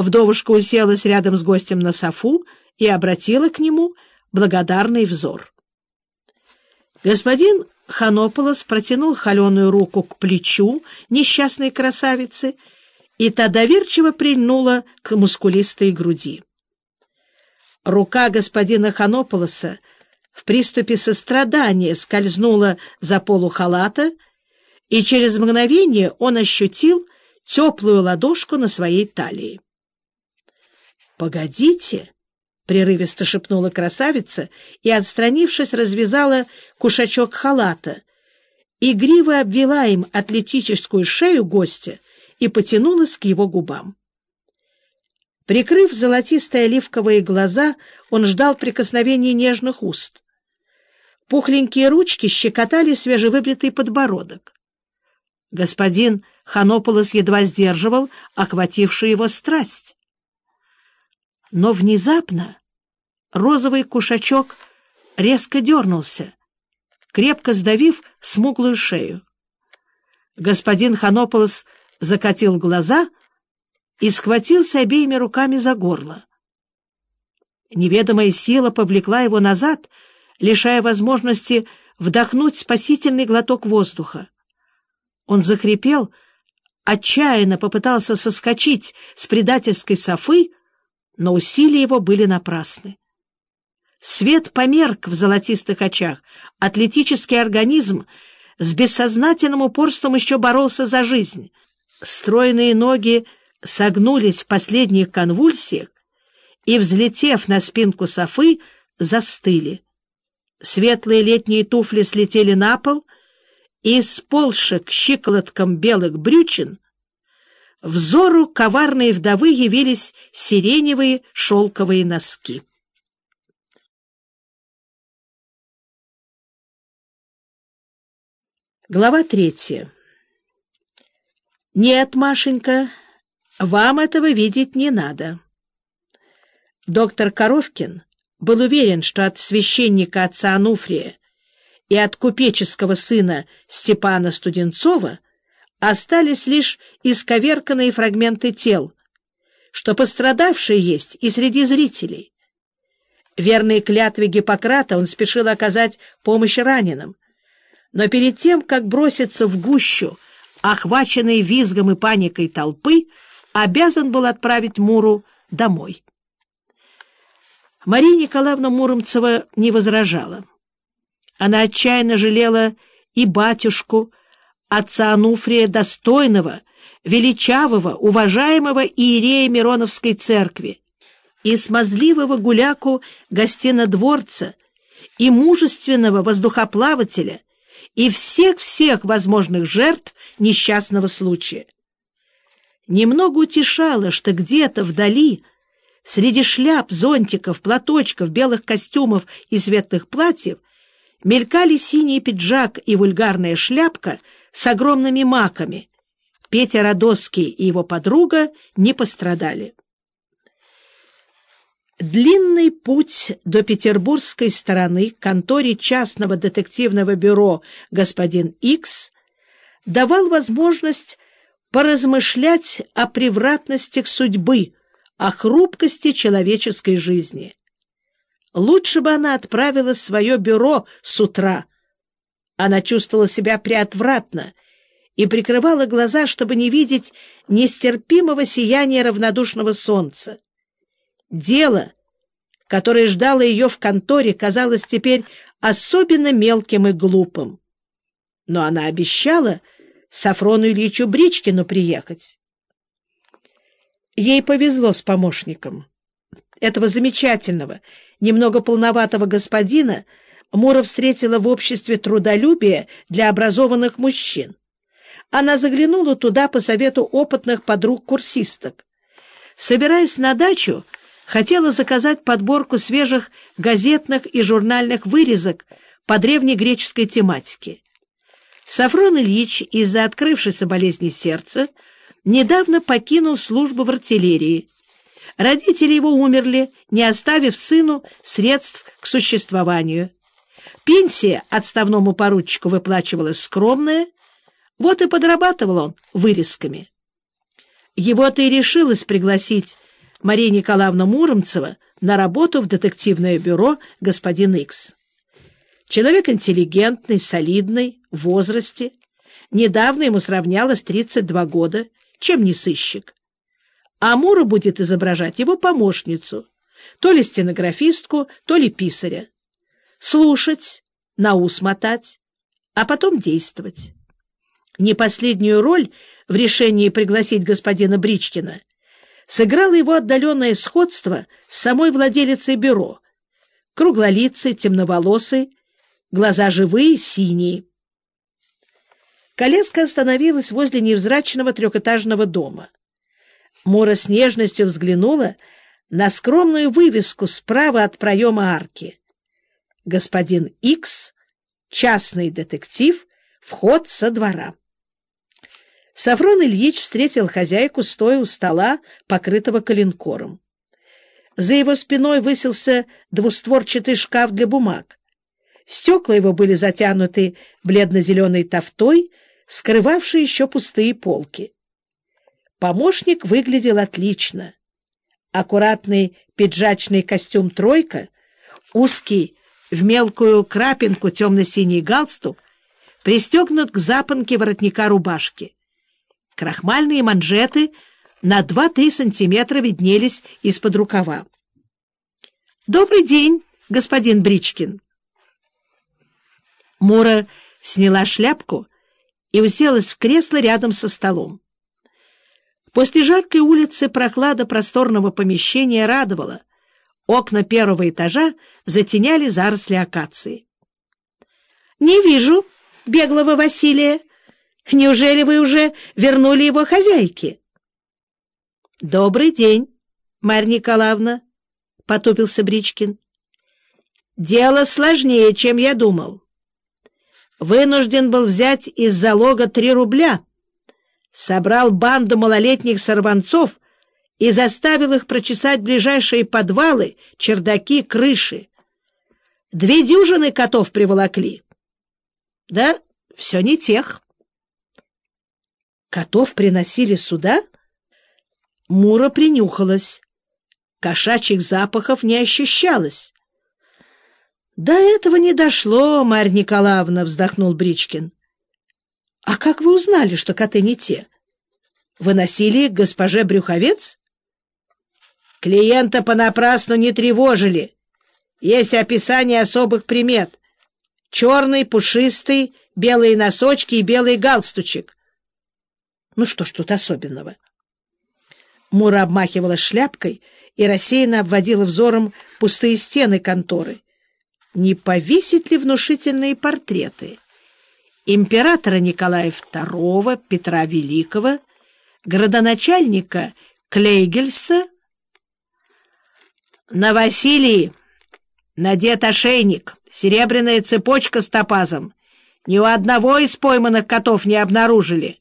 Вдовушка уселась рядом с гостем на софу и обратила к нему благодарный взор. Господин Ханополос протянул холеную руку к плечу несчастной красавицы, и та доверчиво прильнула к мускулистой груди. Рука господина Ханополоса в приступе сострадания скользнула за полу халата, и через мгновение он ощутил теплую ладошку на своей талии. — Погодите! — прерывисто шепнула красавица и, отстранившись, развязала кушачок халата, игриво обвела им атлетическую шею гостя и потянулась к его губам. Прикрыв золотистые оливковые глаза, он ждал прикосновения нежных уст. Пухленькие ручки щекотали свежевыбритый подбородок. Господин Ханополос едва сдерживал охватившую его страсть. Но внезапно розовый кушачок резко дернулся, крепко сдавив смуглую шею. Господин Ханополос закатил глаза и схватился обеими руками за горло. Неведомая сила повлекла его назад, лишая возможности вдохнуть спасительный глоток воздуха. Он захрипел, отчаянно попытался соскочить с предательской софы, но усилия его были напрасны. Свет померк в золотистых очах, атлетический организм с бессознательным упорством еще боролся за жизнь. Стройные ноги согнулись в последних конвульсиях и, взлетев на спинку софы, застыли. Светлые летние туфли слетели на пол — и сползших к щиколоткам белых брючин, взору коварной вдовы явились сиреневые шелковые носки. Глава третья. «Нет, Машенька, вам этого видеть не надо». Доктор Коровкин был уверен, что от священника отца Ануфрия и от купеческого сына Степана Студенцова остались лишь исковерканные фрагменты тел, что пострадавшие есть и среди зрителей. Верной клятве Гиппократа он спешил оказать помощь раненым, но перед тем, как броситься в гущу, охваченный визгом и паникой толпы, обязан был отправить Муру домой. Мария Николаевна Муромцева не возражала. Она отчаянно жалела и батюшку, отца Ануфрия достойного, величавого, уважаемого иерея Мироновской церкви, и смазливого гуляку гостинодворца, и мужественного воздухоплавателя, и всех-всех возможных жертв несчастного случая. Немного утешало, что где-то вдали, среди шляп, зонтиков, платочков, белых костюмов и светлых платьев, мелькали синий пиджак и вульгарная шляпка с огромными маками. Петя Радоский и его подруга не пострадали. Длинный путь до петербургской стороны к конторе частного детективного бюро «Господин Икс» давал возможность поразмышлять о превратностях судьбы, о хрупкости человеческой жизни. Лучше бы она отправила свое бюро с утра. Она чувствовала себя приотвратно и прикрывала глаза, чтобы не видеть нестерпимого сияния равнодушного солнца. Дело, которое ждало ее в конторе, казалось теперь особенно мелким и глупым. Но она обещала Сафрону Ильичу Бричкину приехать. Ей повезло с помощником. Этого замечательного немного полноватого господина Мура встретила в обществе трудолюбия для образованных мужчин. Она заглянула туда по совету опытных подруг-курсисток. Собираясь на дачу, хотела заказать подборку свежих газетных и журнальных вырезок по древнегреческой тематике. Сафрон Ильич из-за открывшейся болезни сердца недавно покинул службу в артиллерии, Родители его умерли, не оставив сыну средств к существованию. Пенсия отставному поручику выплачивалась скромная, вот и подрабатывал он вырезками. Его-то и решилось пригласить Мария Николаевна Муромцева на работу в детективное бюро «Господин Икс». Человек интеллигентный, солидный, в возрасте. Недавно ему сравнялось 32 года, чем не сыщик. А Мура будет изображать его помощницу, то ли стенографистку, то ли писаря. Слушать, на ус мотать, а потом действовать. Не последнюю роль в решении пригласить господина Бричкина сыграло его отдаленное сходство с самой владелицей бюро. Круглолицей, темноволосой, глаза живые, синие. Коляска остановилась возле невзрачного трехэтажного дома. Мора с нежностью взглянула на скромную вывеску справа от проема арки. Господин Икс, частный детектив, вход со двора. Сафрон Ильич встретил хозяйку, стоя у стола, покрытого коленкором. За его спиной высился двустворчатый шкаф для бумаг. Стекла его были затянуты бледно-зеленой тофтой, скрывавшей еще пустые полки. Помощник выглядел отлично. Аккуратный пиджачный костюм «тройка», узкий в мелкую крапинку темно-синий галстук, пристегнут к запонке воротника рубашки. Крахмальные манжеты на 2-3 сантиметра виднелись из-под рукава. «Добрый день, господин Бричкин!» Мура сняла шляпку и уселась в кресло рядом со столом. После жаркой улицы прохлада просторного помещения радовала. Окна первого этажа затеняли заросли акации. — Не вижу беглого Василия, Неужели вы уже вернули его хозяйке? — Добрый день, Марья Николаевна, — потупился Бричкин. — Дело сложнее, чем я думал. Вынужден был взять из залога три рубля, собрал банду малолетних сорванцов и заставил их прочесать ближайшие подвалы, чердаки, крыши. Две дюжины котов приволокли. Да, все не тех. Котов приносили сюда? Мура принюхалась. Кошачьих запахов не ощущалось. — До этого не дошло, Марья Николаевна, — вздохнул Бричкин. — А как вы узнали, что коты не те? Выносили госпоже Брюховец? — Клиента понапрасну не тревожили. Есть описание особых примет. Черный, пушистый, белые носочки и белый галстучек. Ну что ж тут особенного? Мура обмахивала шляпкой и рассеянно обводила взором пустые стены конторы. Не повесить ли внушительные портреты? Императора Николая II, Петра Великого, градоначальника Клейгельса. На Василии надет ошейник, серебряная цепочка с топазом. Ни у одного из пойманных котов не обнаружили.